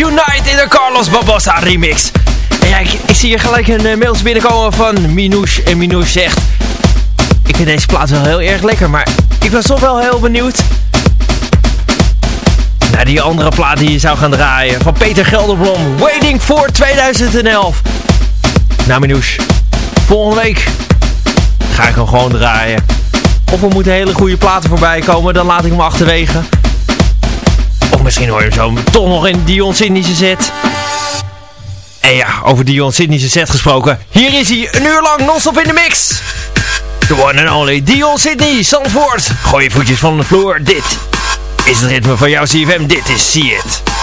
Unite in de Carlos Barbosa remix. En ja, ik, zie hier gelijk een uh, mailtje binnenkomen van Minouche. En Minouche zegt... Ik vind deze plaat wel heel erg lekker, maar ik ben toch wel heel benieuwd... naar die andere plaat die je zou gaan draaien. Van Peter Gelderblom. Waiting for 2011. Nou Minouche, volgende week ga ik hem gewoon draaien. Of er moeten hele goede platen voorbij komen, dan laat ik hem achterwege. Misschien hoor je hem toch nog in Dion Sydney's set. En ja, over Dion Sydney's set gesproken. Hier is hij een uur lang non-stop in de mix. The one and only Dion Sydney, Zandvoort. Gooi je voetjes van de vloer. Dit is het ritme van jouw CFM. Dit is See It.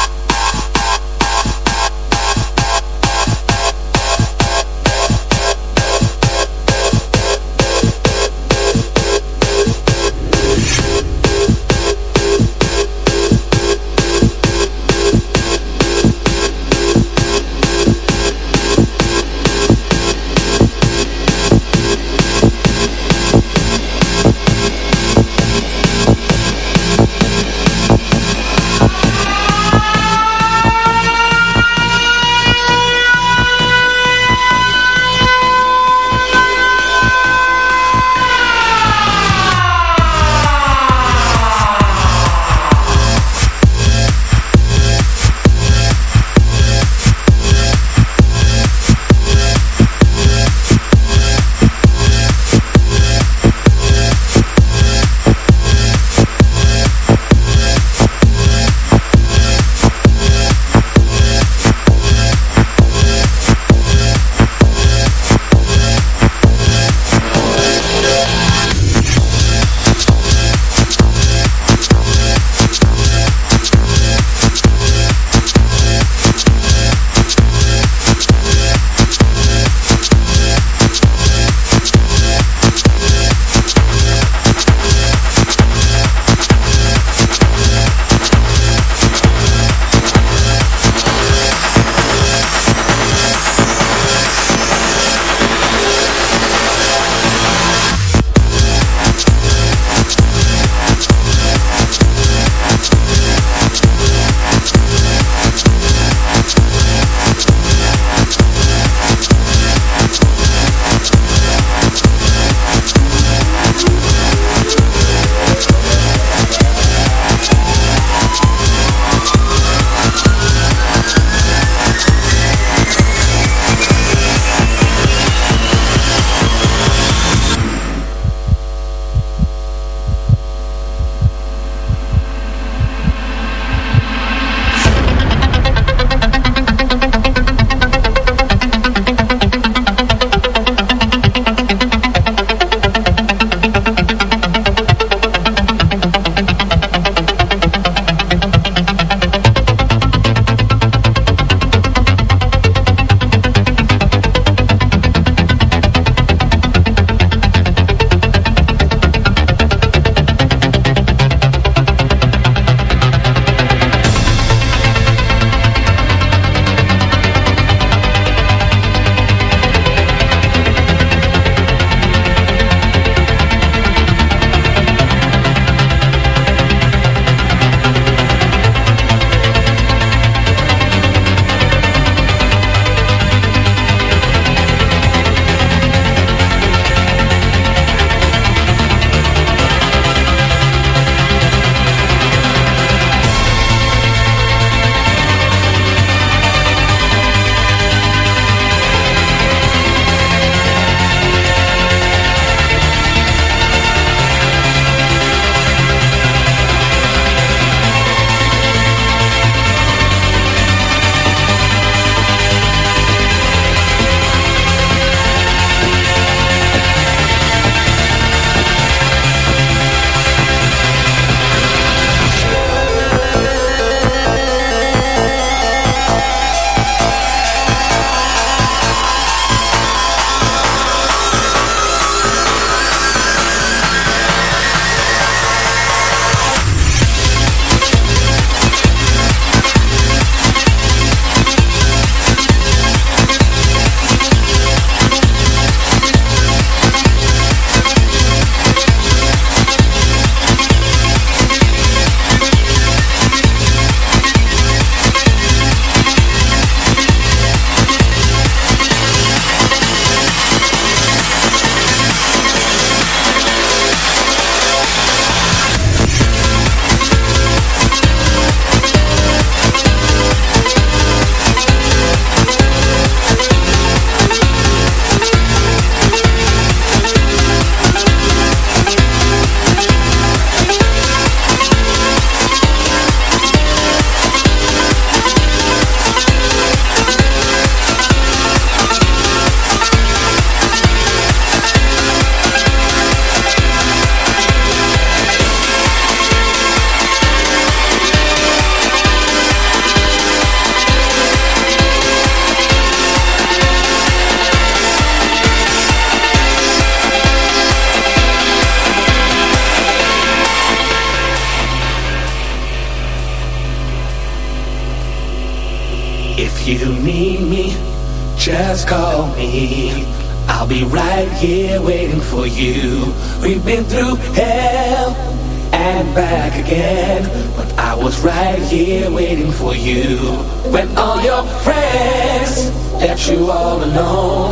Left you all alone,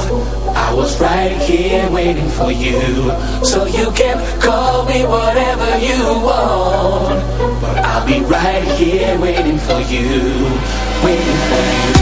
I was right here waiting for you. So you can call me whatever you want, but I'll be right here waiting for you, waiting for you.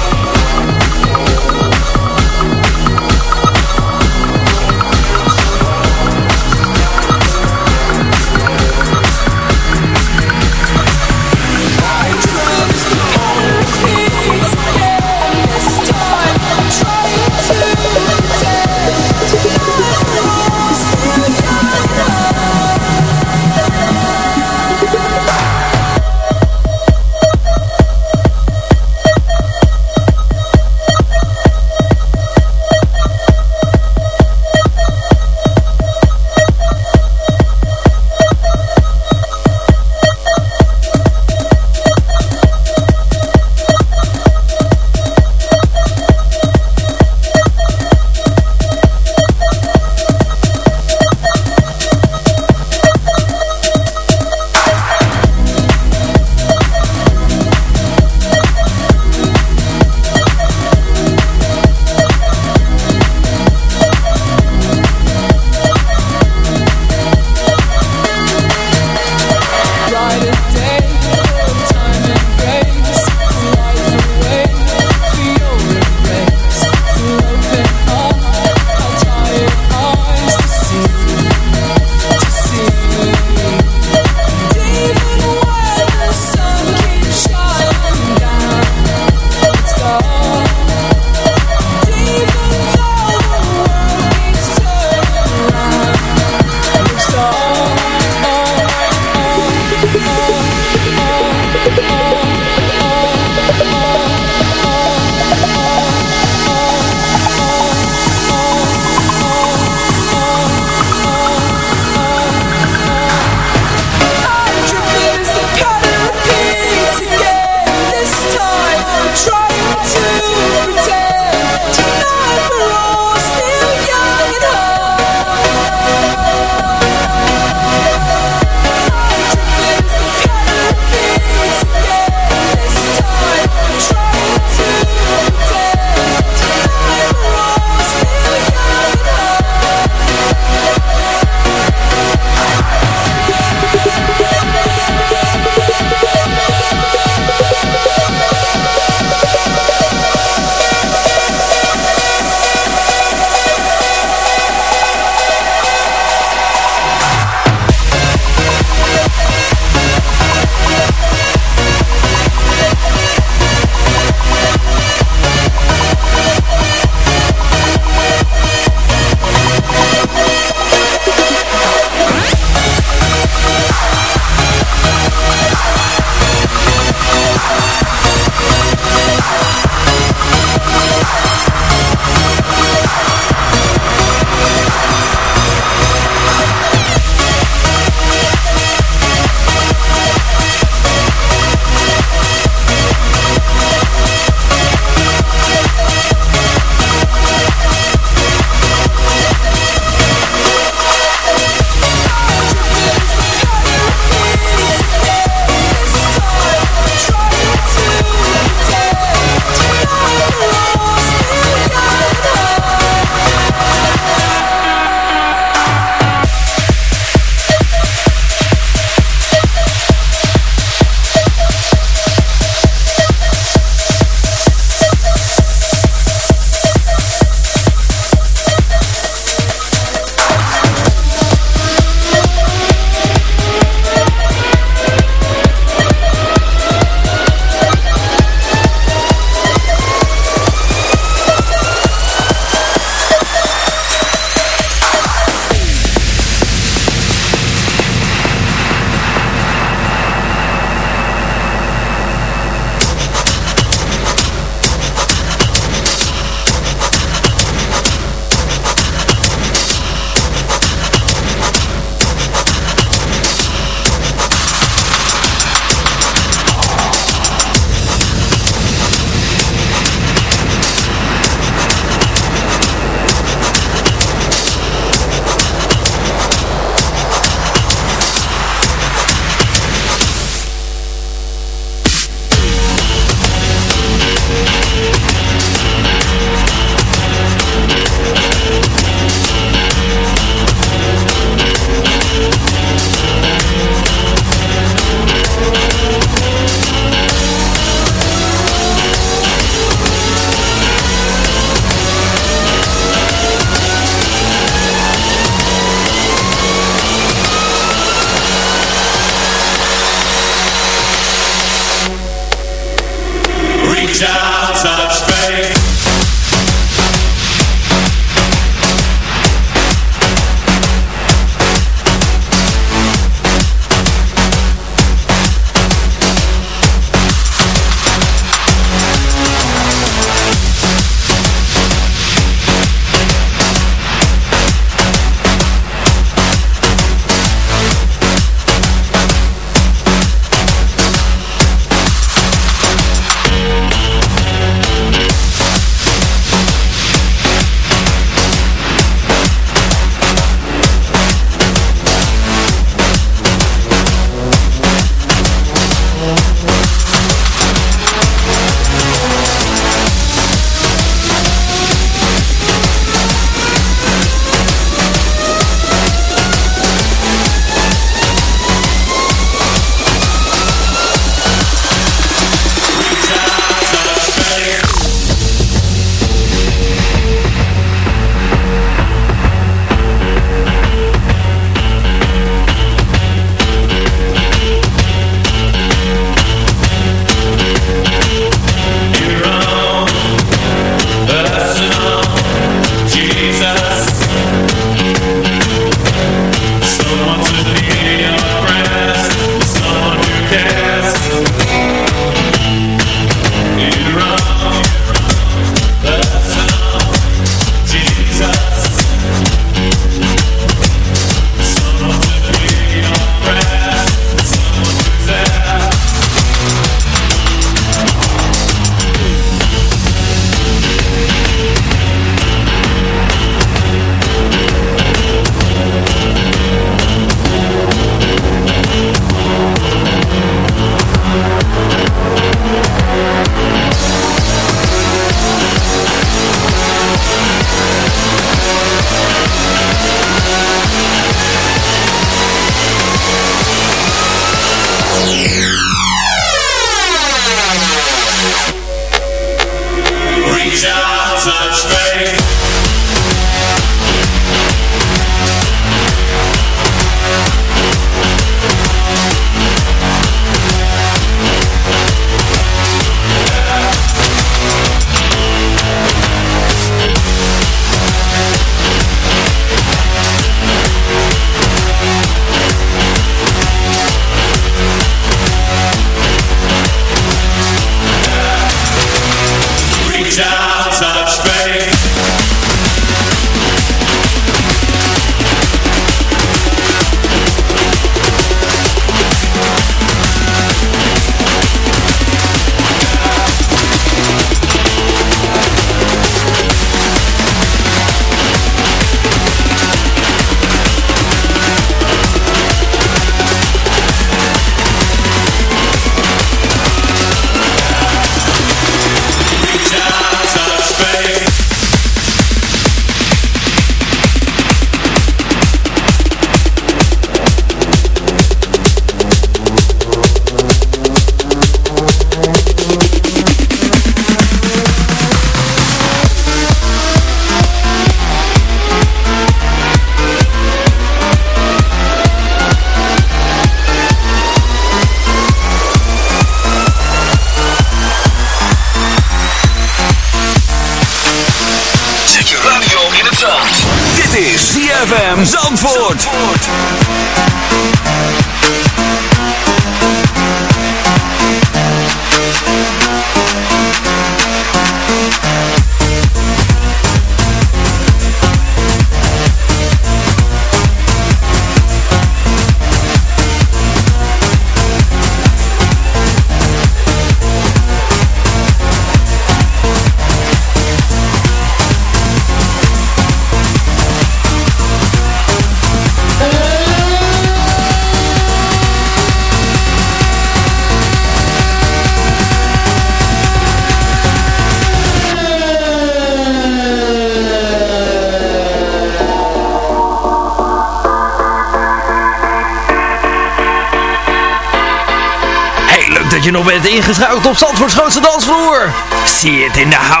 Op Zandvoorts grootste dansvloer. Zie het in de house.